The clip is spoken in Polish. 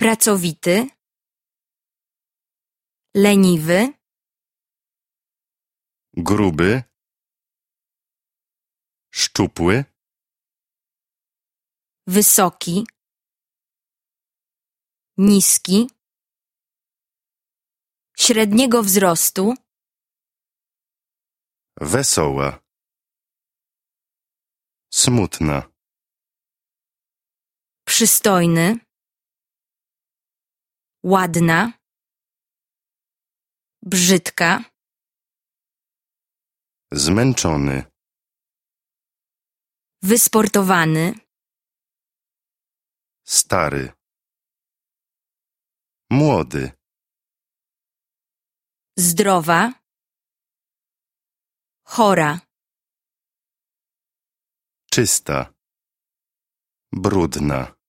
pracowity, leniwy, gruby, szczupły, wysoki, niski, średniego wzrostu, wesoła, smutna, przystojny, ładna, brzydka, zmęczony, wysportowany, stary, młody, zdrowa, chora, czysta, brudna.